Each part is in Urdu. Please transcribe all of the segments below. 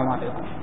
السلام علیکم۔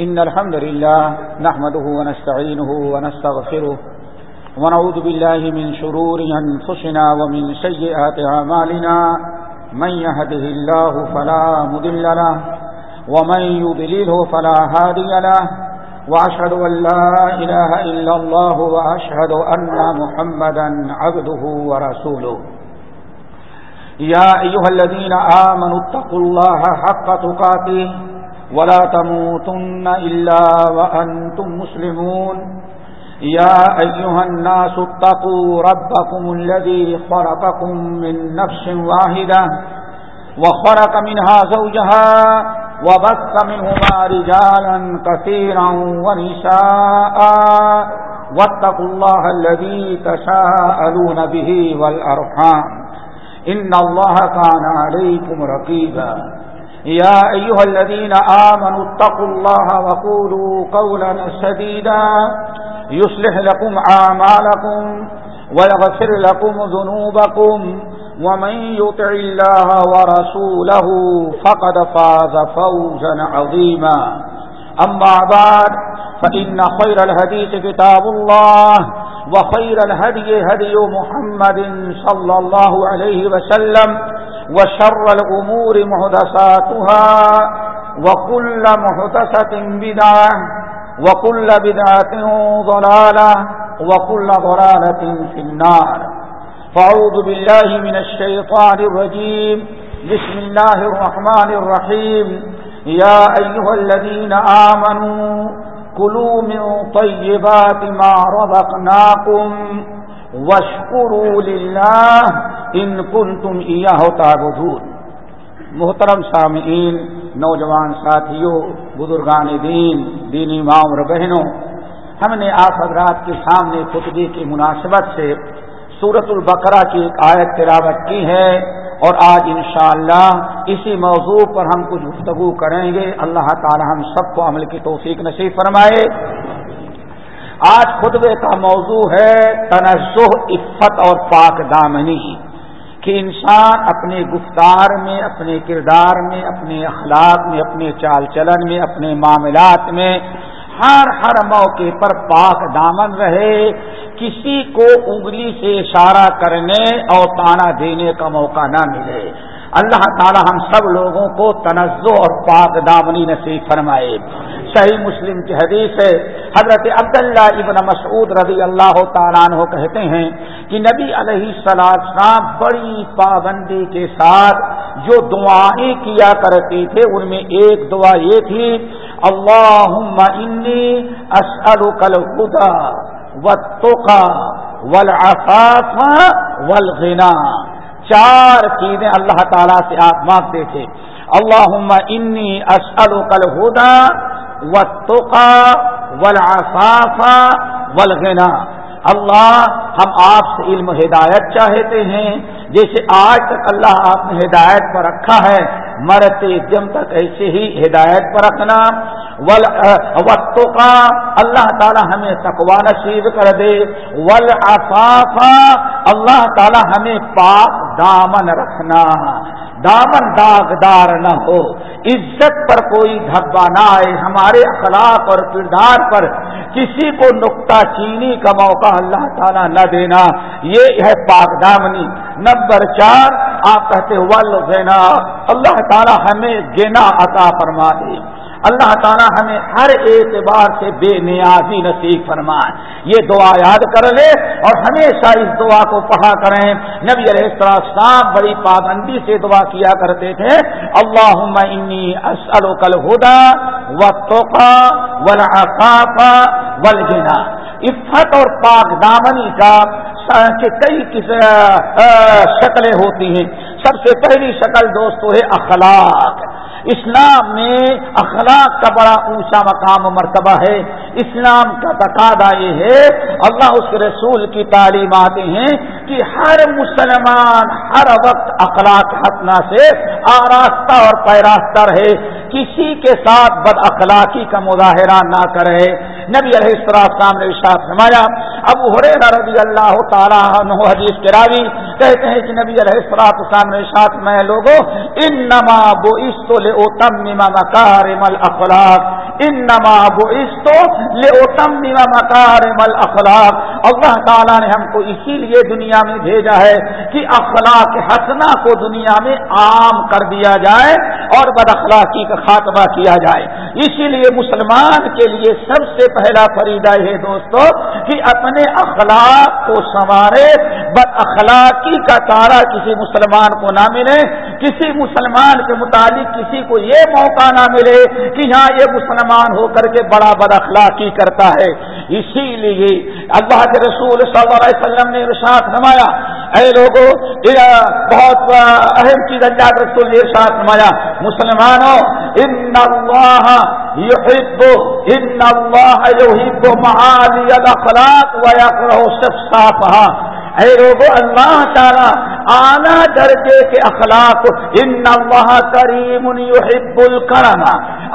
إن الحمد لله نحمده ونستعينه ونستغفره ونعوذ بالله من شرور أنفسنا ومن سيئات عمالنا من يهده الله فلا مدل له ومن يضلله فلا هادي له. وأشهد أن لا إله إلا الله وأشهد أن محمدا عبده ورسوله. يا أيها الذين آمنوا اتقوا الله حق تقاته ولا تموتن إلا وأنتم مسلمون. يا أيها الناس اتقوا ربكم الذي خرقكم من نفس واحدة وخرق منها زوجها وبث منهما رجالا كثيرا ونساء واتقوا الله الذي تساءلون به والأرحام. إن الله كان عليكم رقيبا. يا أيها الذين آمنوا اتقوا الله وقولوا قولا سديدا. يصلح لكم عامالكم ويغفر لكم ذنوبكم. ومن يطع الله ورسوله فقد فاز فوزا عظيما. أما بعد، فإن خير الهديث كتاب الله. وخير الهدي هدي محمد صلى الله عليه وسلم وشر الأمور مهدساتها وكل مهدسة بدعة وكل بدعة ضلالة وكل ضلالة في النار. فعوذ بالله من الشيطان الرجيم. بسم الله الرحمن الرحيم. يا أيها الذين آمنوا كلوا من طيبات ما رضقناكم واشکروا للہ ان کنتم ایاہ تعبدون۔ محترم سامعین، نوجوان ساتھیوں بزرگان دین، دینی ماں اور بہنوں، ہم نے آپ حضرات کے سامنے خطبے کی مناسبت سے سورت البقرہ کی ایک آیت تلاوت کی ہے۔ اور آج انشاءاللہ اسی موضوع پر ہم کچھ گفتگو کریں گے۔ اللہ تعالی ہم سب کو عمل کی توفیق نصیب فرمائے۔ آج خطبے کا موضوع ہے تنزہ، عفت اور پاک دامنی۔ کہ انسان اپنے گفتار میں، اپنے کردار میں، اپنے اخلاق میں، اپنے چال چلن میں، اپنے معاملات میں ہر ہر موقع پر پاک دامن رہے، کسی کو انگلی سے اشارہ کرنے اور تانا دینے کا موقع نہ ملے۔ اللہ تعالی ہم سب لوگوں کو تنزع اور پاک دامنی نصیب فرمائے۔ صحیح مسلم کی حدیث ہے، حضرت عبداللہ ابن مسعود رضی اللہ تعالیٰ عنہ کہتے ہیں کہ نبی علیہ السلام بڑی پابندی کے ساتھ جو دعائیں کیا کرتے تھے، ان میں ایک دعا یہ تھی اللہ انی اسألک الہدا والتقا والعفاف والغنا چار چیزیں اللہ تعالیٰ سے آپ مانگتے تھے اللہ انی اسألک الہدا والتقا والعفاف والغنا اللہ ہم آپ سے علم ہدایت چاہتے ہیں. جیسے آج تک اللہ آپ نے ہدایت پر رکھا ہے مرتے جم تک ایسے ہی ہدایت پر رکھنا۔ وقتوں کا اللہ تعالی ہمیں تقوا نصیب کر دے۔ ول اللہ تعالی ہمیں پاک دامن رکھنا۔ دامن داغدار نہ ہو۔ عزت پر کوئی دھبا نہ آئے۔ ہمارے اخلاق اور کردار پر کسی کو نقطہ چینی کا موقع اللہ تعالیٰ نہ دینا۔ یہ ہے پاک دامنی۔ نمبر چار آپ کہتے ول گینا اللہ تعالیٰ ہمیں گینا عطا فرما دے اللہ تعالیٰ ہمیں ہر اعتبار سے بے نیازی نصیب فرمائے۔ یہ دعا یاد کر لے اور ہمیشہ اس دعا کو پڑھا کریں۔ نبی علیہ السلام بڑی پابندی سے دعا کیا کرتے تھے۔ اللہ انی اسل کل ہدا و توقا ولافا ولجنا عفت اور پاک دامنی کا کئی شکلیں ہوتی ہیں۔ سب سے پہلی شکل دوستو ہے اخلاق۔ اسلام میں اخلاق کا بڑا اونچا مقام و مرتبہ ہے۔ اسلام کا تقاضا یہ ہے، اللہ اس رسول کی تعلیم آتے ہیں کہ ہر مسلمان ہر وقت اخلاق حسنا سے آراستہ اور پیراستہ رہے۔ کسی کے ساتھ بد اخلاقی کا مظاہرہ نہ کرے۔ نبی علیہ السلام نے ارشاد فرمایا اب ہرے رضی اللہ تعالیٰ حدیث کے راوی کہتے ہیں کہ نبی علیہ السلام نے ارشاد میں لوگوں انما نما بو استو لے اوتم مکارم الاخلاق ان نما بو استو لے اوتم مکارم الاخلاق اللہ تعالیٰ نے ہم کو اسی لیے دنیا میں بھیجا ہے کہ اخلاق حسنا کو دنیا میں عام کر دیا جائے اور بد اخلاقی کا خاتمہ کیا جائے. اسی لیے مسلمان کے لیے سب سے پہلا فریدہ یہ دوستو کہ اپنے اخلاق کو سنوارے، بد اخلاقی کا تارا کسی مسلمان کو نہ ملے کسی مسلمان کے متعلق کسی کو یہ موقع نہ ملے کہ یہاں یہ مسلمان ہو کر کے بڑا بد اخلاقی کرتا ہے۔ اسی لیے اللہ کے رسول صلی اللہ علیہ وسلم نے ارشاد نمایا اے لوگوں بہت اہم چیز اللہ کے رسول نے ارشاد نمایا مسلمانوں، ان اللہ يحب ان اللہ يحب معالی الاخلاق ويكره صفصافها اے لوگوں اللہ تعالی اعلیٰ درجے کے اخلاق، ان اللہ کریم يحب الکرم۔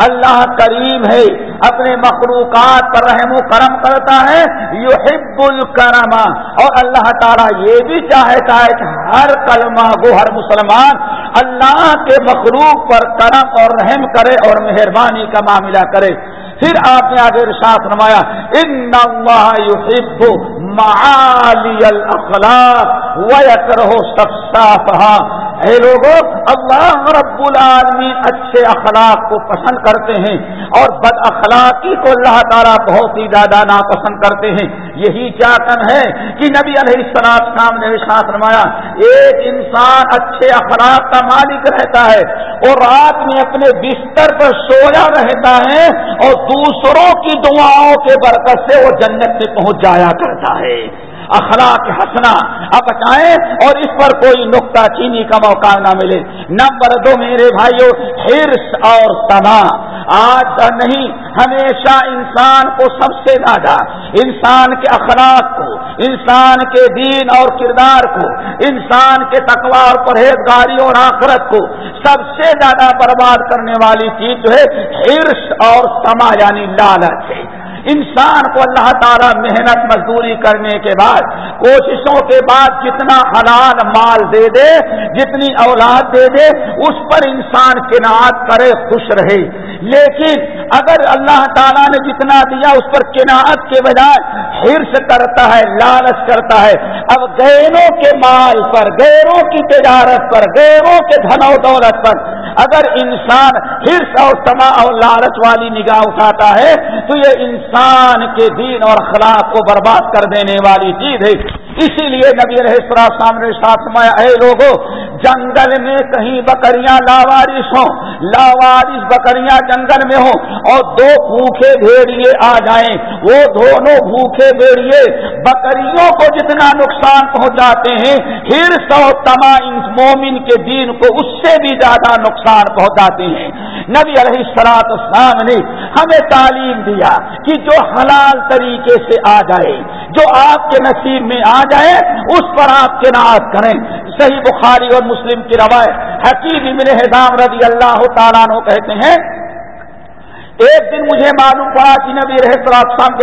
اللہ کریم ہے، اپنے مخلوقات پر رحم و کرم کرتا ہے، یحب الکرم۔ اور اللہ تعالیٰ یہ بھی چاہتا ہے کہ ہر کلمہ کو ہر مسلمان اللہ کے مخلوق پر کرم اور رحم کرے اور مہربانی کا معاملہ کرے۔ پھر آپ نے آگے ارشاد نمایا ان اللہ یحب معالی الاخلاق ویکرہ اے لوگوں اللہ رب العالمین اچھے اخلاق کو پسند کرتے ہیں اور بد اخلاقی کو اللہ تعالیٰ بہت ہی زیادہ ناپسند کرتے ہیں۔ یہی چاکن ہے کہ نبی علیہ السلام نے ساتھ نمایا ایک انسان اچھے اخلاق کا مالک رہتا ہے وہ رات میں اپنے بستر پر سویا رہتا ہے اور دوسروں کی دعاؤں کے برکت سے وہ جنت میں پہنچ جایا کرتا ہے۔ اخلاق ہنسنا اب بتائیں، اور اس پر کوئی نقطہ چینی کا موقع نہ ملے۔ نمبر دو میرے بھائیوں ہرس اور تنا۔ آج نہیں، ہمیشہ انسان کو سب سے زیادہ، انسان کے اخلاق کو، انسان کے دین اور کردار کو، انسان کے تقوا اور پرہیزگاری اور آخرت کو سب سے زیادہ برباد کرنے والی چیز جو ہے ہرس اور سما یعنی لالچ ہے۔ انسان کو اللہ تعالیٰ محنت مزدوری کرنے کے بعد، کوششوں کے بعد جتنا حلال مال دے دے، جتنی اولاد دے دے، اس پر انسان کنات کرے، خوش رہے۔ لیکن اگر اللہ تعالیٰ نے جتنا دیا، اس پر کناعت کے بجائے حرص کرتا ہے، لالچ کرتا ہے۔ اب غیروں کے مال پر، غیروں کی تجارت پر، غیروں کے دھن و دولت پر اگر انسان حرص اور تما اور لالچ والی نگاہ اٹھاتا ہے، تو یہ انسان کے دین اور اخلاق کو برباد کر دینے والی چیز ہے۔ اسی لیے نبی رہ سامنے ساتھ میں اے لوگوں جنگل میں کہیں بکریاں لاوارش ہوں لاوارش بکریاں جنگل میں ہوں اور دو بھوکے بھیڑیے آ جائیں۔ وہ دونوں بھوکے بھیڑیے بکریوں کو جتنا نقصان پہنچاتے ہیں پھر سو تما مومن کے دین کو اس سے بھی زیادہ نقصان پہنچاتے ہیں۔ نبی علیہ سرات اسلام نے ہمیں تعلیم دیا کہ جو حلال طریقے سے آ جائے، جو آپ کے نصیب میں آ جائے، اس پر آپ کے ناز کریں۔ صحیح بخاری اور مسلم کی روایت حکیم ابن حضام رضی اللہ تعالیٰ کہتے ہیں ایک دن مجھے معلوم پڑا کہ نبی رحت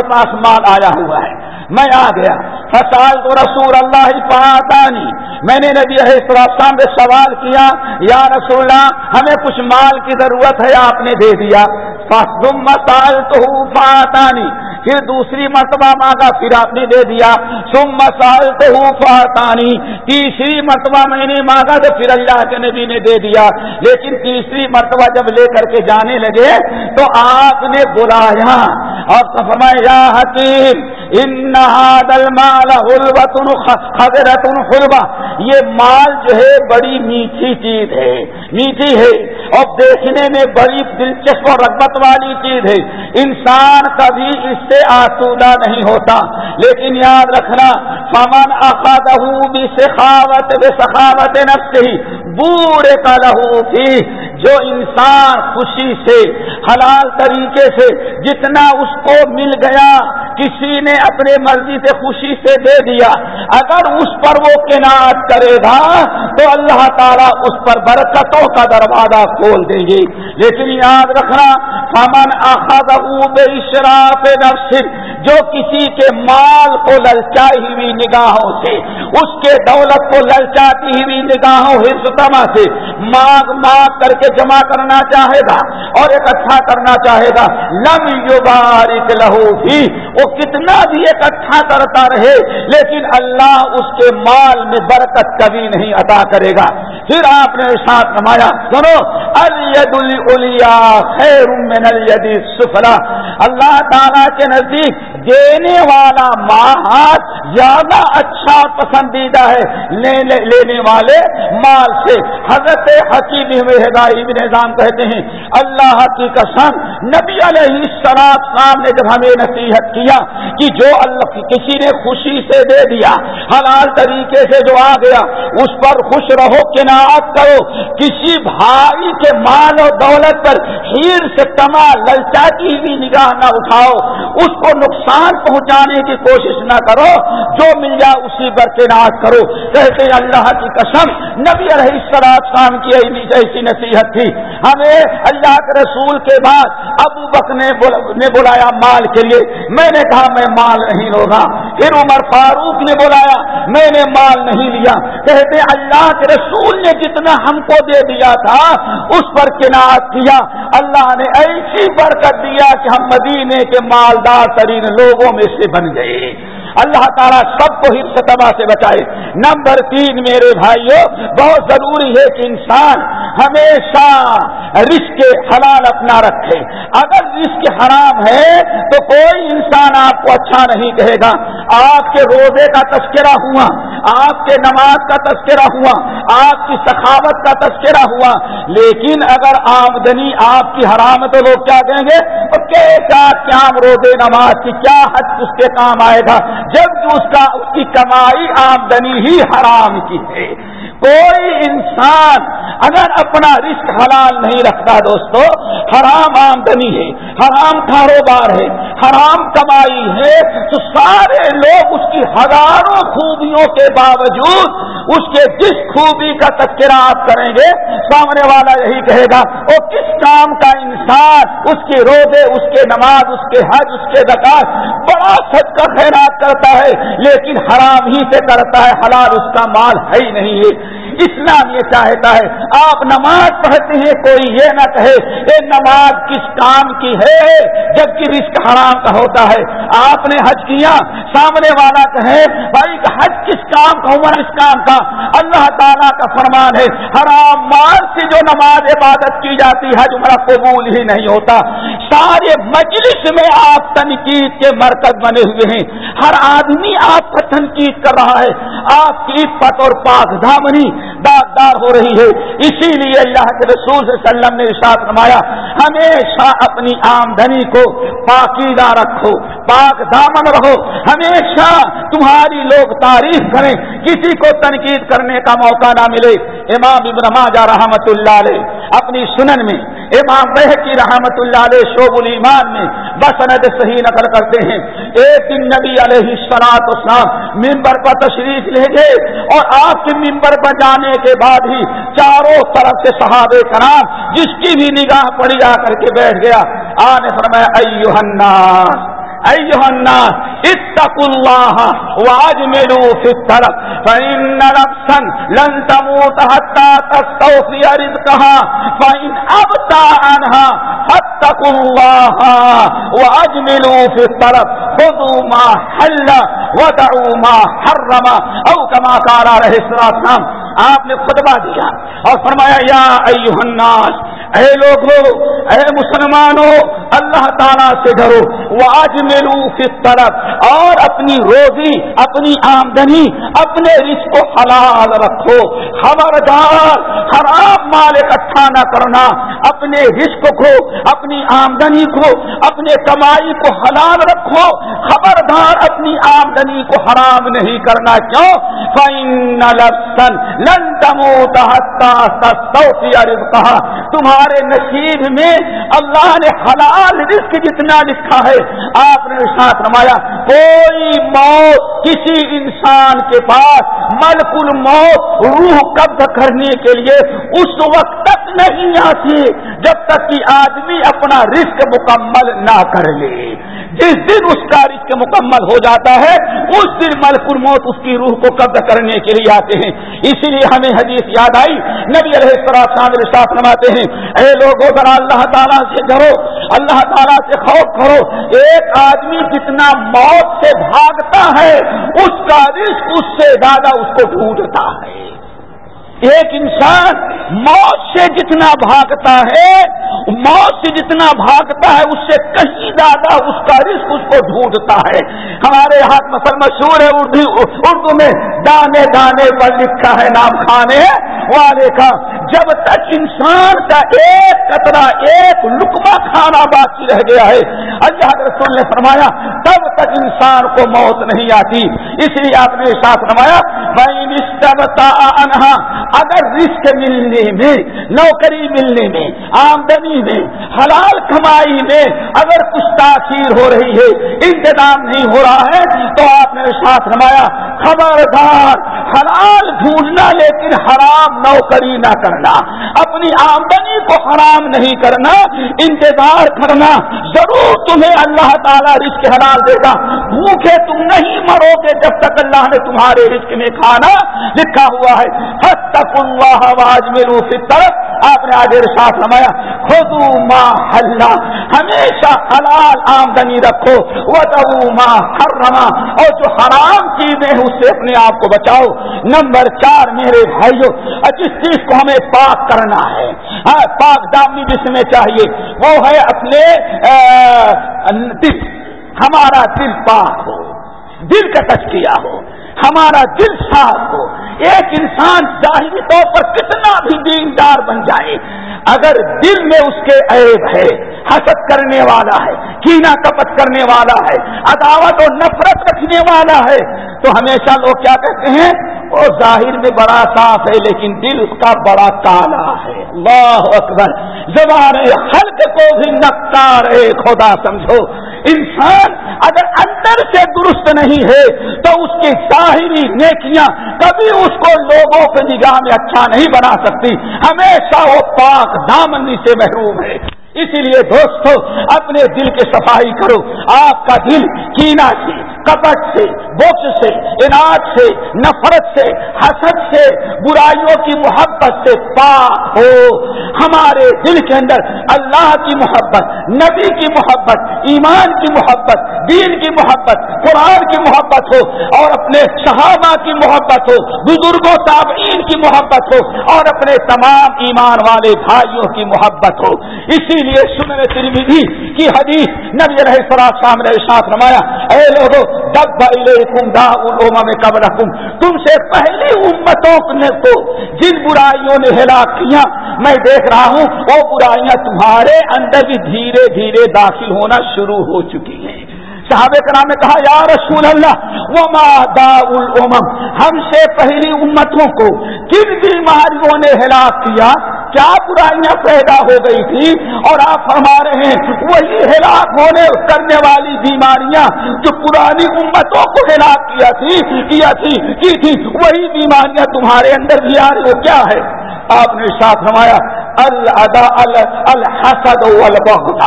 کے پاس مال آیا ہوا ہے۔ میں آ گیا۔ فسال تو رسول اللہ پاتانی میں نے نبی السلام سے سوال کیا، یا رسول اللہ، ہمیں کچھ مال کی ضرورت ہے، آپ نے دے دیا۔ مسال تو فاتانی پھر دوسری مرتبہ مانگا، پھر آپ نے دے دیا۔ سم مسال تو فاتانی تیسری مرتبہ میں نے مانگا تو پھر اللہ کے نبی نے دے دیا۔ لیکن تیسری مرتبہ جب لے کر کے جانے لگے تو آپ نے بلایا اور فرمایا حکیم ان مال حضرت حلبا یہ مال جو ہے بڑی میٹھی چیز ہے، میٹھی ہے۔ اور دیکھنے میں بڑی دلچسپ اور رغبت والی چیز ہے۔ انسان کبھی اس سے آسودہ نہیں ہوتا۔ لیکن یاد رکھنا، فمن اخذہ بسخاوت بسخاوت نفس ہی بورے کا لہو تھی جو انسان خوشی سے، حلال طریقے سے جتنا اس کو مل گیا، کسی نے اپنے مرضی سے خوشی سے دے دیا۔ اگر اس پر وہ کناٹ کرے گا، تو اللہ تعالیٰ اس پر برکتوں کا دروازہ کھول دیں گے۔ لیکن یاد رکھنا، فمن بے اشراف نفس، جو کسی کے مال کو للچائی ہوئی نگاہوں سے، اس کے دولت کو للچاتی ہوئی نگاہوں حصما سے مانگ مانگ کر کے جمع کرنا چاہے گا اور اکٹھا کرنا چاہے گا۔ لم یو بارک لہو بھی وہ کتنا بھی اکٹھا کرتا رہے، لیکن اللہ اس کے مال میں برکت کبھی نہیں عطا کرے گا۔ پھر آپ نے ساتھ نمایا سنو الید خیر من الید سفلا اللہ تعالی کے نزدیک دینے والا ماہ زیادہ اچھا پسندیدہ ہے۔ لینے والے مال سے حضرت حکیم ابن نظام کہتے ہیں، اللہ کی قسم، نبی علیہ سراب صاحب نے جب ہمیں نصیحت کیا کہ جو اللہ کسی نے خوشی سے دے دیا، حلال طریقے سے جو آ گیا، اس پر خوش رہو کناعت کرو۔ کسی بھائی کے مال و دولت پر ہیر سے تما للچا کی بھی نگاہ نہ اٹھاؤ۔ اس کو نقصان پہنچانے کی کوشش نہ کرو۔ جو مل جائے، اسی پر کناعت کرو۔ کہتے ہیں، اللہ کی قسم، نبی علیہ السلام شام کی ایسی نصیحت تھی۔ ہمیں اللہ کے رسول کے بعد ابو بک نے بلایا مال کے لیے۔ میں نے کہا، میں مال مال نہیں لوگا پھر عمر فاروق نے بلایا، میں نے مال نہیں لیا۔ کہتے، اللہ کے رسول نے جتنا ہم کو دے دیا تھا، اس پر کناعت کیا۔ اللہ نے ایسی برکت دیا کہ ہم مدینے کے مالدار ترین لوگوں میں سے بن گئے۔ اللہ تعالیٰ سب کو حص تباہ سے بچائے۔ نمبر تین میرے بھائیوں بہت ضروری ہے کہ انسان ہمیشہ رشک حلال اپنا رکھے۔ اگر رشک حرام ہے تو کوئی انسان آپ کو اچھا نہیں کہے گا۔ آپ کے روزے کا تذکرہ ہوا، آپ کے نماز کا تذکرہ ہوا، آپ کی سخاوت کا تذکرہ ہوا۔ لیکن اگر آمدنی آپ کی حرام تو لوگ کیا کہیں گے؟ تو کیا روزے نماز کی، کیا حد اس کے کام آئے گا؟ جب اس کا اس کی کمائی آمدنی ہی حرام کی ہے۔ کوئی انسان اگر اپنا رزق حلال نہیں رکھتا دوستو، حرام آمدنی ہے، حرام کاروبار ہے، حرام کمائی ہے، تو سارے لوگ اس کی ہزاروں خوبیوں کے باوجود اس کے جس خوبی کا تذکرہ آپ کریں گے، سامنے والا یہی کہے گا، وہ کس کام کا انسان، اس کے روزے، اس کے نماز، اس کے حج، اس کے زکات بڑا سچ کا خیرات کرتا ہے، لیکن حرام ہی سے کرتا ہے، حلال اس کا مال ہے ہی نہیں ہے۔ اسلام یہ چاہتا ہے، آپ نماز پڑھتے ہیں، کوئی یہ نہ کہے یہ نماز کس کام کی ہے، جبکہ رزق حرام کا ہوتا ہے۔ آپ نے حج کیا، سامنے والا کہے، بھائی حج کس کام کا عمر اس کام کا؟ اللہ تعالیٰ کا فرمان ہے، حرام مال سے جو نماز عبادت کی جاتی، حج عمرہ قبول ہی نہیں ہوتا۔ سارے مجلس میں آپ تنقید کے مرکز بنے ہوئے ہیں۔ ہر آدمی آپ کا تنقید کر رہا ہے۔ آپ کی پت اور پاک دامنی داغدار ہو رہی ہے۔ اسی لیے اللہ کے رسول صلی اللہ علیہ وسلم نے ارشاد فرمایا، ہمیشہ اپنی آمدنی کو پاکیزہ رکھو، پاک دامن رہو۔ ہمیشہ تمہاری لوگ تعریف کریں، کسی کو تنقید کرنے کا موقع نہ ملے۔ امام ابن ماجہ رحمت اللہ علیہ اپنی سنن میں، امام بہ کی رحمت اللہ علیہ شعب الایمان میں بسند صحیح نقل کرتے ہیں۔ ایک دن نبی علیہ السلاط اسلام ممبر پر تشریف لے گئے اور آپ کے ممبر پر جانے کے بعد ہی چاروں طرف سے صحابہ کرام، جس کی بھی نگاہ پڑی آ کر کے بیٹھ گیا۔ آنے فرمایا ایوہ الناس ایوہ الناس اتقوا اللہ واجملوا فی الطرف فإن نفسا لن تموت حتى تستوفي رزقها. فإن أبتع عنها فاتقوا الله واجملوا في الطرف خذوا ما حل ودعوا ما حرم. او كما قال عليه الصلاة والسلام، آپ نے خطبہ دیا اور فرمایا، یا ایوہ الناس اے لوگو، اے مسلمانوں اللہ تعالیٰ سے ڈرو۔ وہ آج میرو طرف اور اپنی روزی، اپنی آمدنی، اپنے رشق کو حلال رکھو۔ خبردار خراب مال اکٹھا نہ کرنا۔ اپنے رشق کو، اپنی آمدنی کو، اپنے کمائی کو حلال رکھو۔ خبردار اپنی آمدنی کو حرام نہیں کرنا۔ کیوں؟ فائن لن کہا تمہارے نصیب میں اللہ نے حلال رزق جتنا لکھا ہے، آپ نے ساتھ رمایا کوئی موت کسی انسان کے پاس ملک الموت روح قبض کرنے کے لیے اس وقت تک نہیں آتی، جب تک کہ آدمی اپنا رزق مکمل نہ کر لے۔ جس دن اس کا رزق مکمل ہو جاتا ہے، اس دن ملک الموت اس کی روح کو قبض کرنے کے لیے آتے ہیں۔ اسی لیے ہمیں حدیث یاد آئی، نبی علیہ السلام ساتھ نماتے ہیں، اے لوگوں، ذرا اللہ تعالیٰ سے ڈرو، اللہ تعالیٰ سے خوف کرو۔ ایک آدمی جتنا موت سے بھاگتا ہے، اس کا رزق اس سے زیادہ اس کو ڈھونڈتا ہے۔ ایک انسان موت سے جتنا بھاگتا ہے، موت سے جتنا بھاگتا ہے، اس سے کہیں زیادہ اس کا رزق اس کو ڈھونڈتا ہے۔ ہمارے ہاتھ مسل مشہور ہے، اردو اردو میں دانے دانے پر لکھا ہے، نام کھانے والے کا جب تک انسان کا ایک قطرہ ایک لکما کھانا باقی رہ گیا ہے، اللہ رسول نے فرمایا، تب تک انسان کو موت نہیں آتی۔ اس لیے آپ نے ساتھ فرمایا میں انہا اگر رزق ملنے میں، نوکری ملنے میں، آمدنی میں، حلال کمائی میں اگر کچھ تاخیر ہو رہی ہے، انتظام نہیں ہو رہا ہے، تو آپ نے ساتھ رمایا خبردار، حلال ڈھونڈنا لیکن حرام نوکری نہ کرنا۔ اپنی آمدنی کو حرام نہیں کرنا، انتظار کرنا۔ ضرور تمہیں اللہ تعالیٰ رزق حلال دے گا۔ بھوکے تم نہیں مرو گے جب تک اللہ نے تمہارے رزق میں کھانا لکھا ہوا ہے۔ تک آواز میں روح طرف آپ نے آج ساتھ نمایا خود ماں حلہ ہمیشہ حلال آمدنی رکھو۔ وہ ماں ہر اور جو حرام چیزیں ہیں، اس سے اپنے آپ کو بچاؤ۔ نمبر چار، میرے بھائیوں جس چیز کو ہمیں پاک کرنا ہے۔ ہاں پاک دامی جس میں چاہیے۔ وہ ہے اپنے دل، ہمارا دل پاک ہو۔ دل کا ٹچ کیا ہو۔ ہمارا دل صاف ہو۔ ایک انسان ظاہری طور پر کتنا بھی دیندار بن جائے، اگر دل میں اس کے عیب ہے، حسد کرنے والا ہے، کینا کپت کرنے والا ہے، عداوت اور نفرت رکھنے والا ہے، تو ہمیشہ لوگ کیا کہتے ہیں؟ وہ ظاہر میں بڑا صاف ہے، لیکن دل اس کا بڑا کالا ہے۔ اللہ اکبر۔ زبان حلق کو بھی نقار ہے، خدا سمجھو۔ انسان اگر اندر سے درست نہیں ہے تو اس کی ظاہری نیکیاں کبھی اس کو لوگوں کے نگاہ میں اچھا نہیں بنا سکتی۔ ہمیشہ وہ پاک دامنی سے محروم ہے۔ اسی لیے دوستو، اپنے دل کی صفائی کرو۔ آپ کا دل کینا سے کپٹ سے بوکس سے اناج سے، نفرت سے، حسد سے، برائیوں کی محبت سے پا ہو۔ ہمارے دل کے اندر اللہ کی محبت، نبی کی محبت، ایمان کی محبت، دین کی محبت، قرآن کی محبت ہو اور اپنے صحابہ کی محبت ہو، بزرگوں، تابعین کی محبت ہو اور اپنے تمام ایمان والے بھائیوں کی محبت ہو۔ اسی لیے سنن ترمیدی کی حدیث نبی رہے سراج سامنے ساتھ رمایا اے لوگو دب الیکم دا الامم قبلکم۔ تم سے پہلی امتوں نے جن برائیوں نے ہلاک کیا، میں دیکھ رہا ہوں، وہ برائیاں تمہارے اندر بھی دھیرے دھیرے داخل ہونا شروع ہو چکی ہیں۔ صحابہ کرام نے کہا، یا رسول اللہ وہ دا الامم؟ ہم سے پہلی امتوں کو کن بیماریوں نے ہلاک کیا؟ کیا برائیاں پیدا ہو گئی تھی؟ اور آپ فرما رہے ہیں، وہی ہلاک ہونے کرنے والی بیماریاں جو پرانی امتوں کو ہلاک کیا تھی کیا تھی، کی تھی، وہی بیماریاں تمہارے اندر بھی آ رہی ہو، کیا ہے؟ آپ نے ساتھ فرمایا الدا الحسد والبغض.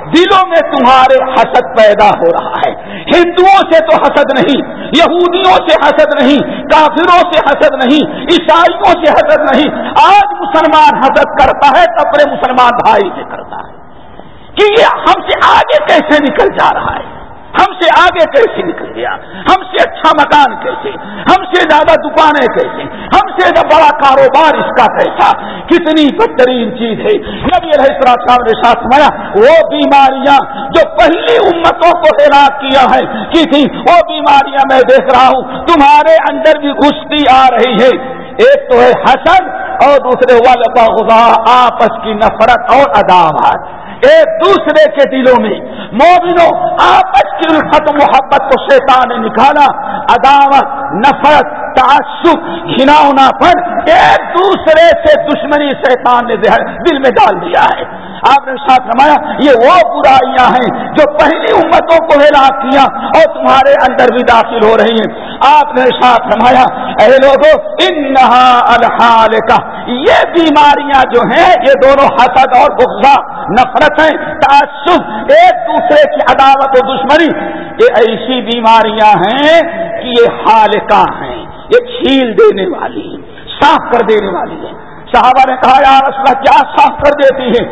دلوں میں تمہارے حسد پیدا ہو رہا ہے۔ ہندوؤں سے تو حسد نہیں، یہودیوں سے حسد نہیں، کافروں سے حسد نہیں، عیسائیوں سے حسد نہیں۔ آج مسلمان حسد کرتا ہے تو اپنے مسلمان بھائی سے کرتا ہے۔ کہ یہ ہم سے آگے کیسے نکل جا رہا ہے؟ ہم سے آگے کیسے نکل گیا؟ ہم سے اچھا مکان کیسے؟ ہم سے زیادہ دکانیں کیسے؟ ہم سے بڑا کاروبار اس کا کیسا؟ کتنی بدترین چیز ہے۔ نبی علیہ السلام نے ساتھ مایا وہ بیماریاں جو پہلی امتوں کو ہلاک کیا ہے کی تھی وہ بیماریاں میں دیکھ رہا ہوں، تمہارے اندر بھی گھستی آ رہی ہے۔ ایک تو ہے حسن اور دوسرے والبا آپس کی نفرت اور عداوت ایک دوسرے کے دلوں میں مومنوں، آپس کی الفت محبت کو شیطان نے نکالا، عداوت، نفرت، تعصب، گھناؤنا پر ایک دوسرے سے دشمنی شیطان نے دل میں ڈال دیا ہے۔ آپ نے ساتھ رمایا یہ وہ برائیاں ہیں جو پہلی امتوں کو ہلاک کیا اور تمہارے اندر بھی داخل ہو رہی ہیں۔ آپ نے ساتھ رمایا اے لوگوں انہا الحال کا یہ بیماریاں جو ہیں، یہ دونوں حسد اور غصہ نفرت ہیں، تعصب، ایک دوسرے کی عداوت و دشمنی۔ یہ ایسی بیماریاں ہیں کہ یہ حال کا ہیں، یہ چھیل دینے والی صاف کر دینے والی ہے صحابہ نے کہا، یا رسول اللہ، کیا صاف کر دیتی ہے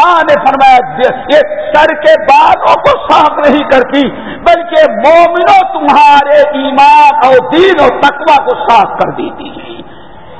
آنے فرمایا، یہ سر کے بالوں کو صاف نہیں کرتی، بلکہ مومنوں تمہارے ایمان اور دین اور تقوا کو صاف کر دیتی ہے۔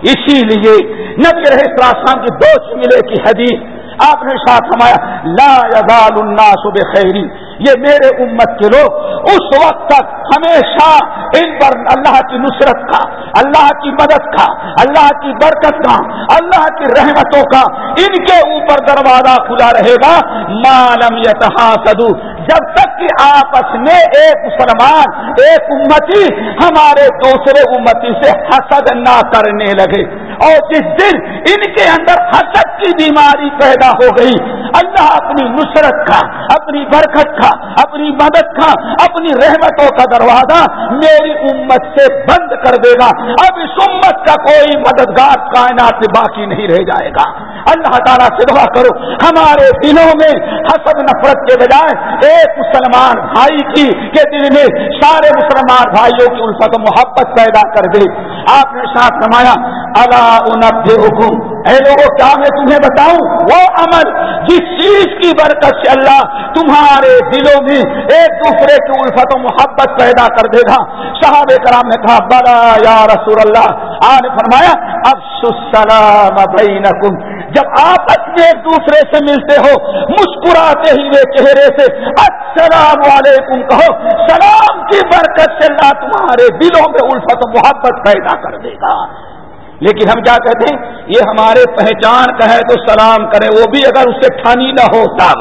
اسی لیے نبی رہے السلام کی دوست ملے کی حدیث، آپ نے ساتھ فرمایا، لا یزال الناس بخیری یہ میرے امت کے لوگ، اس وقت تک ہمیشہ ان پر اللہ کی نصرت کا، اللہ کی مدد کا، اللہ کی برکت کا، اللہ کی رحمتوں کا ان کے اوپر دروازہ کھلا رہے گا۔ مالم یتحاسدو، جب تک کہ آپس میں ایک مسلمان، ایک امتی ہمارے دوسرے امتی سے حسد نہ کرنے لگے۔ اور جس دن ان کے اندر حسد کی بیماری پیدا ہو گئی اللہ اپنی نصرت کا، اپنی برکت کا، اپنی مدد کا، اپنی رحمتوں کا دروازہ میری امت سے بند کر دے گا۔ اب اس امت کا کوئی مددگار کائنات سے باقی نہیں رہ جائے گا۔ اللہ تعالیٰ سے دعا کرو، ہمارے دلوں میں حسد، نفرت کے بجائے ایک مسلمان بھائی کی، کے دل میں سارے مسلمان بھائیوں کی الفت و محبت پیدا کر دے۔ آپ نے ساتھ نمایا اللہ حکم اے لوگوں کیا میں تمہیں بتاؤں؟ وہ عمل جس چیز کی برکت سے اللہ تمہارے دلوں میں ایک دوسرے کی الفت و محبت پیدا کر دے گا۔ صاحب کرام نے کہا، بلا یا رسول اللہ آج فرمایا اب سلام بینکم جب آپس میں ایک دوسرے سے ملتے ہو، مسکراتے ہوئے چہرے سے، السلام علیکم کہو، سلام کی برکت سے اللہ تمہارے دلوں میں الفت و محبت پیدا کر دے گا۔ لیکن ہم کیا کہتے ہیں؟ یہ ہمارے پہچان کا ہے تو سلام کریں، وہ بھی اگر اس سے ٹھنی نہ ہو تب،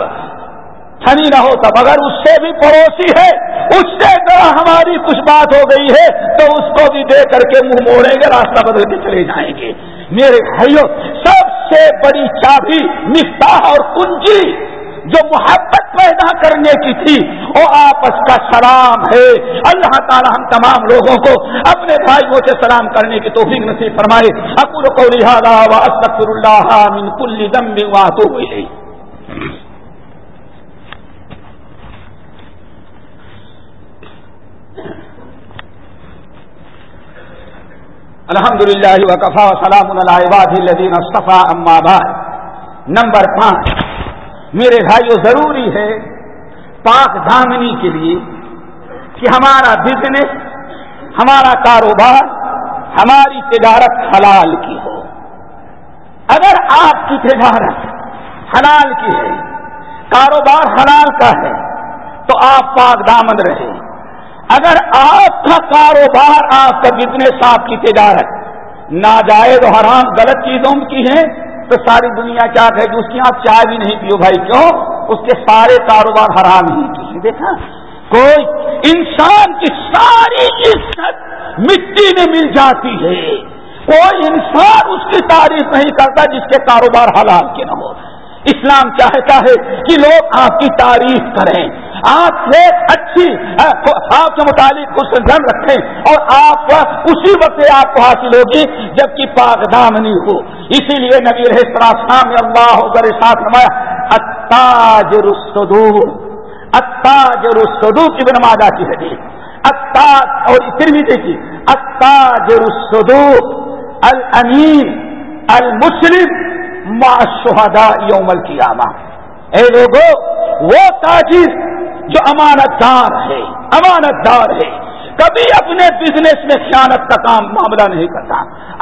ٹھنی نہ ہو تب۔ اگر اس سے بھی پڑوسی ہے، اس سے اگر ہماری کچھ بات ہو گئی ہے، تو اس کو بھی دے کر کے منہ موڑیں گے، راستہ بدل کے چلے جائیں گے۔ میرے بھائیوں سب سے بڑی چابی، مفتاح اور کنجی جو محبت پیدا کرنے کی تھی وہ آپس کا سلام ہے۔ اللہ تعالی ہم تمام لوگوں کو اپنے بھائیوں سے سلام کرنے کی توفیق نصیب فرمائے۔ اکول کو لہٰذا اللہ من کل دم واتو ہوئی الحمد للہ وقفا وسلام الدین صفا بعد۔ نمبر پانچ۔ میرے بھائیو، ضروری ہے پاک دامنی کے لیے کہ ہمارا بزنس ہمارا کاروبار ہماری تجارت حلال کی ہو۔ اگر آپ کی تجارت حلال کی ہے، کاروبار حلال کا ہے، تو آپ پاک دامن رہیں۔ اگر آپ کا کاروبار، آپ کا بزنس آپ کی تجارت ناجائز حرام، غلط چیزوں کی ہے تو ساری دنیا کیا کہ اس کی آپ چائے بھی نہیں پیو بھائی، کیوں؟ اس کے سارے کاروبار حرام ہی دیکھا؟ کوئی انسان کی ساری عزت مٹی میں مل جاتی ہے۔ کوئی انسان اس کی تعریف نہیں کرتا جس کے کاروبار حلال کے نہ ہو۔ اسلام چاہتا ہے کہ لوگ آپ کی تعریف کریں۔ آپ سے اچھی آپ کے متعلق کچھ دھن رکھیں اور آپ اسی وقت آپ کو حاصل ہوگی جبکہ پاک دامنی ہو۔ اسی لیے نبی شام اللہ کر ساتھ نمایا اتاج رسدو اتاج رسدو کی بن مادا کی حدیث۔ اتاج اور پھر بھی دیکھیے اتاج رسدو المین المسلم ما شہدا یوم القیامہ۔ اے لوگوں وہ تاجر جو امانت دار ہے امانت دار ہے۔ کبھی اپنے بزنس میں خیانت کا کام معاملہ نہیں کرتا۔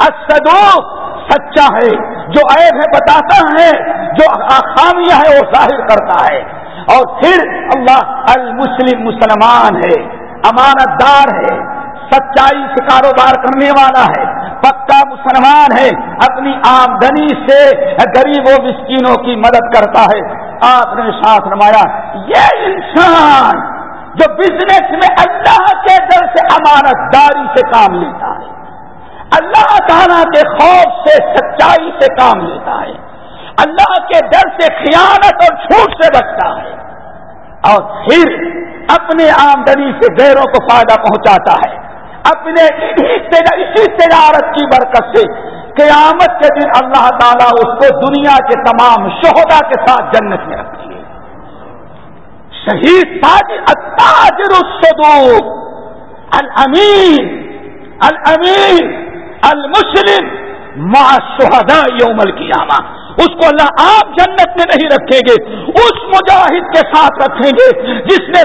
اسدو سچا ہے، جو عیب ہے بتاتا ہے، جو خامیاں ہے وہ ظاہر کرتا ہے۔ اور پھر اللہ المسلم مسلمان ہے امانت دار ہے، سچائی سے کاروبار کرنے والا ہے، پکا مسلمان ہے، اپنی آمدنی سے غریبوں مسکینوں کی مدد کرتا ہے۔ آپ نے ساتھ رمایا یہ انسان جو بزنس میں اللہ کے در سے امانت داری سے کام لیتا ہے، اللہ تعالیٰ کے خوف سے، سچائی سے کام لیتا ہے، اللہ کے ڈر سے خیانت اور چھوٹ سے بچتا ہے، اور پھر اپنے آمدنی سے غیروں کو فائدہ پہنچاتا ہے، اپنے اسی تجارت کی برکت سے قیامت کے دن اللہ تعالیٰ اس کو دنیا کے تمام شہدا کے ساتھ جنت میں رکھتی ہے شہید جی، تاجر الصدوق، الامین الامین، المسلم، مع شہدا یوم القیامہ۔ اس کو اللہ آپ جنت میں نہیں رکھیں گے، اس مجاہد کے ساتھ رکھیں گے، جس نے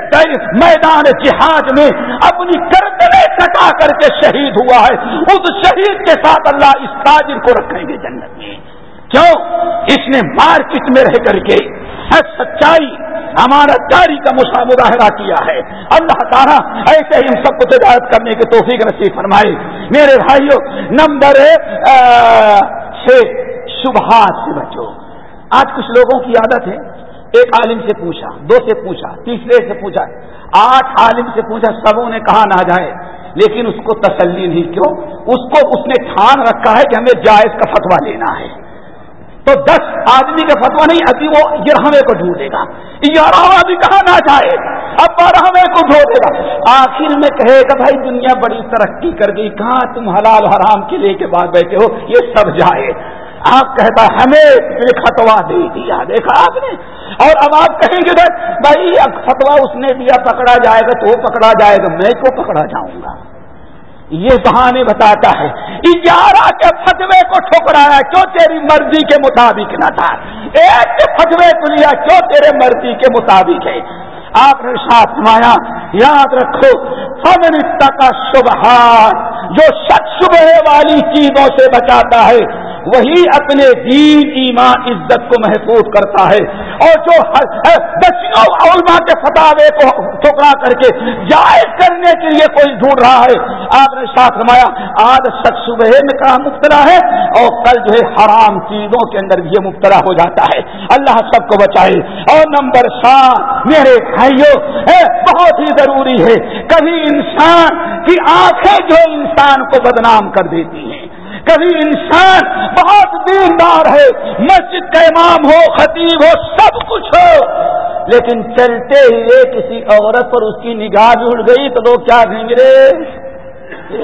میدان جہاد میں اپنی کردنے کٹا کر کے شہید ہوا ہے، اس شہید کے ساتھ اللہ اس تاجر کو رکھیں گے جنت میں۔ کیوں؟ اس نے مارکیٹ میں رہ کر کے سچائی امانت داری کا مظاہرہ کیا ہے۔ اللہ تعالیٰ ایسے ہی سب کو تجارت کرنے کے توفیق نصیب فرمائے۔ میرے بھائیوں نمبر چھ، شبہات سے بچو۔ آج کچھ لوگوں کی عادت ہے۔ ایک عالم سے پوچھا، دو سے پوچھا، تیسرے سے پوچھا، آٹھ عالم سے پوچھا، سبوں نے کہا نہ جائے، لیکن اس کو تسلی نہیں، کیوں؟ اس کو اس نے ٹھان رکھا ہے کہ ہمیں جائز کا فتوا لینا ہے۔ تو دس آدمی کا فتوا نہیں، ابھی وہ گرہوے کو ڈھونڈے گا۔ گیارہواں بھی کہا نہ جائے، اب بارہویں کو ڈھونڈے گا۔ آخر میں کہے گا، بھائی دنیا بڑی ترقی کر گئی، کہاں تم حلال حرام کے لے کے بعد بیٹھے ہو؟ یہ سب جائے۔ آپ کہتا ہمیں فتوا دے دیا، دیکھا آپ نے؟ اور اب آپ کہیں گے، بھائی فتوا اس نے دیا، پکڑا جائے گا تو وہ پکڑا جائے گا، میں کو پکڑا جاؤں گا؟ یہ بہانے بتاتا ہے گیارہ کے فتوے کو ٹھکرایا، کیوں تیری مرضی کے مطابق نہ تھا؟ ایک کے فتوے کو لیا، کیوں تیرے مرضی کے مطابق ہے؟ آپ نے ساتھ مایا یاد رکھو، فمن کا شبہات جو شخص شبہ والی چیزوں سے بچاتا ہے وہی اپنے دین، ایمان، عزت کو محفوظ کرتا ہے۔ اور جو دسیوں علماء کے فتوے کو ٹکرا کر کے جائز کرنے کے لیے کوئی ڈھونڈ رہا ہے۔ آپ نے ساتھ رمایا آج شخص صبح میں کہاں مبتلا ہے اور کل جو ہے حرام چیزوں کے اندر یہ مبتلا ہو جاتا ہے۔ اللہ سب کو بچائے۔ اور نمبر سات، میرے بھائیوں بہت ہی ضروری ہے۔ کبھی انسان کی آنکھیں جو انسان کو بدنام کر دیتی ہیں۔ کبھی انسان بہت دیندار ہے، مسجد کا امام ہو، خطیب ہو، سب کچھ ہو۔ لیکن چلتے ہوئے کسی عورت پر اس کی نگاہ بھی اڑ گئی تو لوگ کیا کہیں گے؟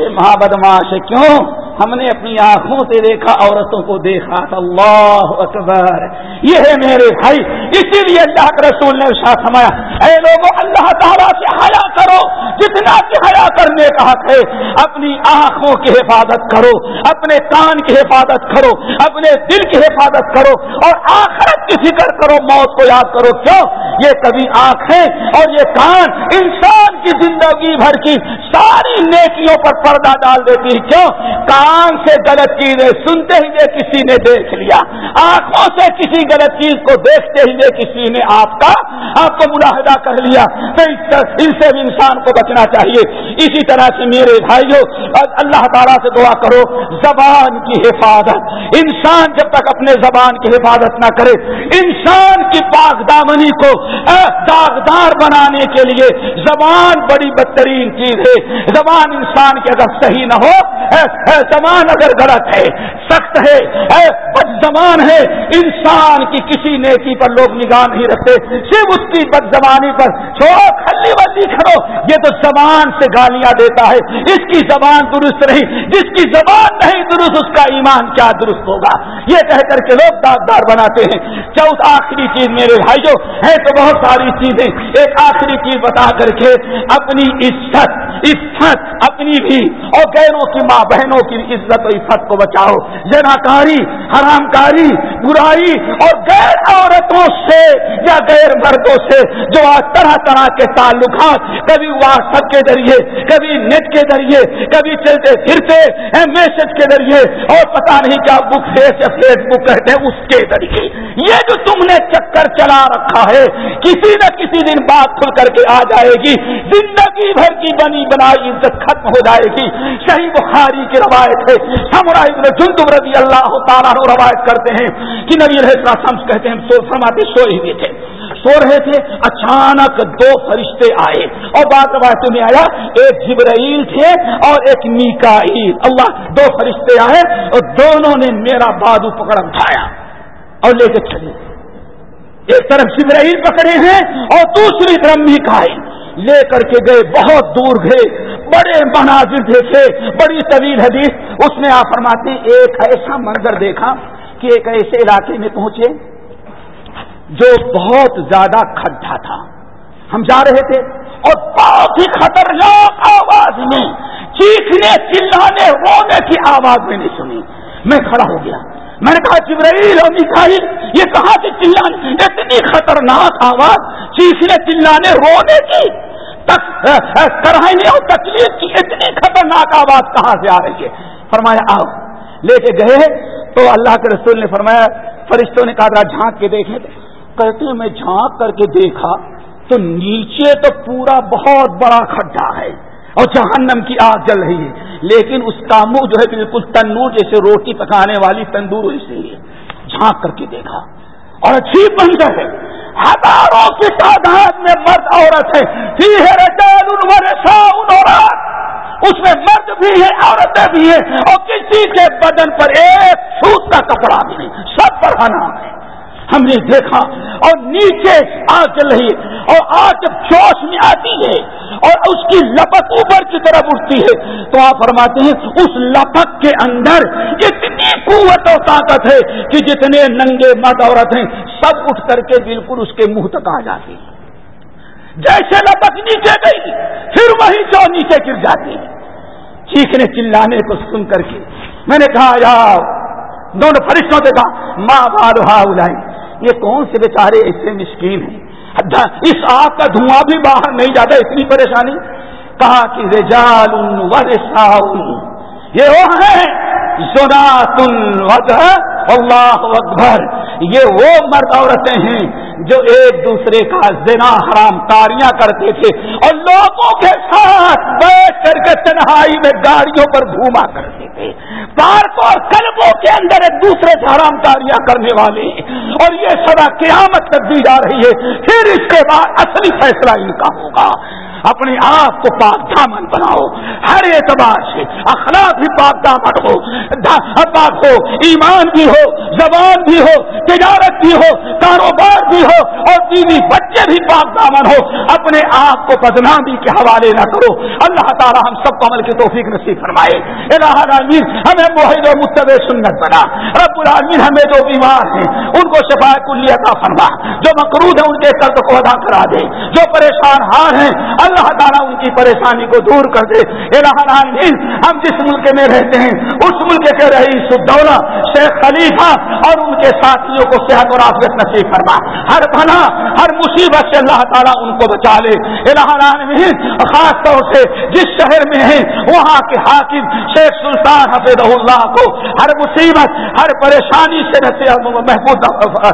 مہا بدماش ہے، کیوں؟ ہم نے اپنی آنکھوں سے دیکھا، عورتوں کو دیکھا۔ اللہ اکبر۔ یہ ہے میرے بھائی۔ اسی لیے اللہ کے رسول نے ساتھ سمایا اے لوگوں اللہ تعالیٰ سے حیا کرو۔ جتنا کہ حیا کرنے کا حق ہے اپنی آنکھوں کی حفاظت کرو، اپنے کان کی حفاظت کرو، اپنے دل کی حفاظت کرو، اور آخرت کی فکر کرو، موت کو یاد کرو۔ کیوں؟ یہ کبھی آنکھیں اور یہ کان انسان کی زندگی بھر کی ساری نیکیوں پر پردہ ڈال دیتی ہے کیوں؟ کان سے غلط چیزیں سنتے ہوئے کسی نے دیکھ لیا۔ آنکھوں سے کسی غلط چیز کو دیکھتے ہوئے کسی نے آپ کا، آپ کو ملاحدہ کر لیا۔ تو ان سے بھی انسان کو بچنا چاہیے۔ اسی طرح سے میرے بھائیوں اللہ تعالیٰ سے دعا کرو، زبان کی حفاظت۔ انسان جب تک اپنے زبان کی حفاظت نہ کرے، انسان کی پاک دامنی کو داغدار بنانے کے لیے زبان بڑی بدترین چیز ہے۔ زبان انسان کی اگر صحیح نہ ہو زبان اگر غلط ہے، سخت ہے بد زبان ہے، انسان کی کسی نیکی پر لوگ نگاہ نہیں رکھتے، صرف اس کی بد زبانی پر۔ چھوڑو، کھلی بلی کھڑو یہ تو زبان سے گالیاں دیتا ہے۔ اس کی زبان درست نہیں، جس کی زبان نہیں درست، اس کا ایمان کیا درست ہوگا؟ یہ کہہ کر کے لوگ داغدار بناتے ہیں۔ چوتھ آخری چیز میرے بھائیوں ہے تو بہت ساری چیزیں۔ ایک آخری چیز بتا کر کے اپنی عزت عزت اپنی بھی اور غیروں کی ماں بہنوں کی عزت و عزت کو بچاؤ۔ جناکاری حرام کاری برائی اور غیر عورتوں سے یا غیر مردوں سے جو آج طرح طرح کے تعلقات کبھی واٹس ایپ کے ذریعے، کبھی نیٹ کے ذریعے، کبھی چلتے پھرتے میسج کے ذریعے اور پتا نہیں کیا بک فیس یا فیس بک کہتے ہیں اس کے ذریعے۔ یہ جو تم نے چکر چلا رکھا ہے، کسی نہ کسی دن بات کھل کر کے آ جائے گی۔ زندگی بھر کی بنی بنائی عزت ختم ہو جائے گی۔ صحیح بخاری کی روایت ہے۔ سمرا جندب رضی اللہ تعالیٰ روایت کرتے ہیں کہ نبی السلام کہتے ہیں سو فرماتے سو ہی تھے۔ سو رہے تھے، اچانک دو فرشتے آئے۔ اور بات روایتوں میں آیا، ایک جبرائیل تھے اور ایک میکائیل۔ اللہ، دو فرشتے آئے اور دونوں نے میرا بادو پکڑ اٹھایا اور لے کے چلے۔ ایک طرف جبرائیل پکڑے ہیں اور دوسری طرف میکائیل۔ لے کر کے گئے، بہت دور گئے۔ بڑے مناظر دیکھے، بڑی طویل حدیث۔ اس میں آپ فرماتے ایک ایسا منظر دیکھا کہ ایک ایسے علاقے میں پہنچے جو بہت زیادہ کھڈا تھا۔ ہم جا رہے تھے اور بہت ہی خطرناک آواز میں، چیخنے، چلانے، رونے کی آواز میں نہیں سنی۔ میں کھڑا ہو گیا۔ میں نے کہا، جبرائیل اور مکھائیل یہ کہاں سے چلانے اتنی خطرناک آواز چیخنے چلانے، رونے کی کرانے اور تکلیف کی اتنی خطرناک آواز کہاں سے آ رہی ہے؟ فرمایا، آؤ، لے کے گئے تو اللہ کے رسول نے فرمایا، فرشتوں نے کہا جھانک کے دیکھے کہتے میں جھانک کر کے دیکھا تو نیچے تو پورا بہت بڑا کھڈا ہے۔ اور جہنم کی آگ جل رہی ہے۔ لیکن اس کا منہ جو ہے بالکل تندور جیسے روٹی پکانے والی تندور ویسے ہی جھانک کر کے دیکھا۔ اور اچھی منظر ہے۔ ہزاروں کی تعداد میں مرد عورت ہے۔ اس میں مرد بھی ہے، عورتیں بھی ہیں۔ اور کسی کے بدن پر ایک سوت کا کپڑا بھی نہیں۔ سب پڑھانا ہے ہم نے دیکھا اور نیچے آگ چل رہی ہے۔ اور آگ جب جوش میں آتی ہے اور اس کی لپک اوپر کی طرف اٹھتی ہے، تو آپ فرماتے ہیں، اس لپک کے اندر اتنی قوت اور طاقت ہے کہ جتنے ننگے مرد عورت ہیں، سب اٹھ کر کے بالکل اس کے منہ تک آ جاتی جیسے لپک نیچے گئی، پھر وہی جو نیچے گر جاتی چیخنے چلانے کو سن کر کے میں نے کہا یار دونوں فرشتوں سے کہا، ماں باد الائی یہ کون سے بیچارے ایسے مسکین ہیں؟ اس آگ کا دھواں بھی باہر نہیں جاتا، اتنی پریشانی۔ کہا کہ رجال یہ وہ اللہ اکبر، یہ وہ مرد عورتیں ہیں جو ایک دوسرے کا زنا، حرام کاریاں کرتے تھے اور لوگوں کے ساتھ بیٹھ کر کے تنہائی میں گاڑیوں پر گھوما کرتے تھے۔ پارکوں اور کلبوں کے اندر ایک دوسرے سے حرام کاریاں کرنے والے۔ اور یہ سدا قیامت تک دی جا رہی ہے، پھر اس کے بعد اصلی فیصلہ ان کا ہوگا۔ اپنے آپ کو پاک دامن بناؤ۔ ہر اعتبار سے اخلاق بھی پاک دامن ہو۔ پاک ہو۔ ایمان بھی ہو۔ زبان بھی ہو، تجارت بھی ہو، کاروبار بھی ہو، اور بیوی بچے بھی پاک دامن ہو۔ اپنے آپ کو بدنامی کے حوالے نہ کرو۔ اللہ تعالیٰ ہم سب کو عمل کی توفیق نصیب فرمائے۔ الہ العالمین، ہمیں معاہد و متب سنت بنا۔ رب العالمین، ہمیں جو بیمار ہیں، ان کو شفا کلی عطا فرما۔ جو مقروض ہیں، ان کے قرض کو ادا کرا دے۔ جو پریشان ہار ہیں، اللہ تعالیٰ ان کی پریشانی کو دور کر دے۔ الہ العالمین، ہم جس ملک میں رہتے ہیں، اس ملک کے رئیس الدولہ شیخ خلیفہ اور ان کے ساتھیوں کو صحت اور آفیت نصیب فرما۔ ہر بھلا، ہر مصیبت سے اللہ تعالیٰ ان کو بچا لے۔ العالمین، خاص طور سے جس شہر میں ہیں، وہاں کے حاکم شیخ سلطان حفیظ اللہ کو ہر مصیبت، ہر پریشانی سے محفوظ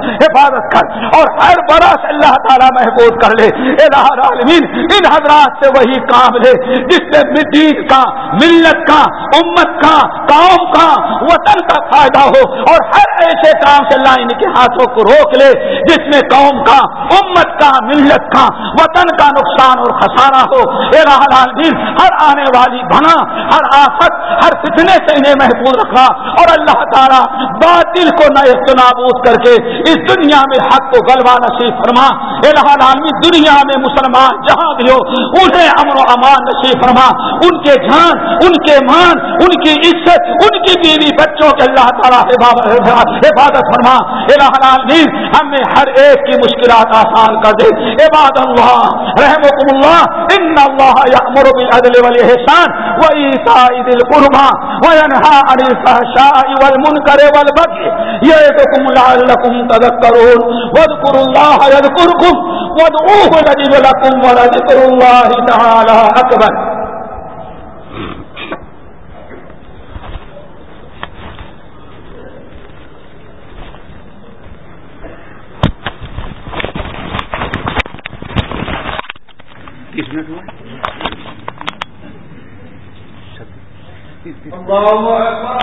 حفاظت کر اور ہر بڑا سے اللہ تعالیٰ محفوظ کر لے۔ الہ العالمین، ان حضرات سے وہی کام لے، جس سے دین کا، ملت کا، امت کا، قوم کا، وطن کا فائدہ ہو اور ہر ایسے کام سے اللہ ان کے ہاتھوں کو روک لے، جس میں قوم کا، امت کا، ملت کا، وطن کا نقصان اور خسارہ ہو۔ العالمین، ہر آنے والی بنا ہر آفت، ہر فتنے سے انہیں محفوظ رکھا۔ اور اللہ تعالیٰ باطل کو نئے نابود کر کے اس دنیا میں حق کو غلبہ نصیب فرما۔ العالمین، دنیا میں مسلمان جہاں بھی ہو، انہیں امن و امان نصیب فرما۔ ان کے جان، ان کے مان، ان کی عزت، ان کی بیوی بچوں کے اللہ تعالیٰ حفاظت فرما۔ العالمین ہمیں ہر ایک کی مشکلات آسان کر دے عباد اللہ رحمكم اللہ۔ ان اللہ یامر بالعدل والاحسان وایتاء ذی القربى وینھا عن الفحشاء والمنکر والبغي یعظکم لعلکم تذکرون۔ واذکروا اللہ یذکرکم۔ وادعوه لجب لكم ولذكر الله تعالى اکبر۔ اللہ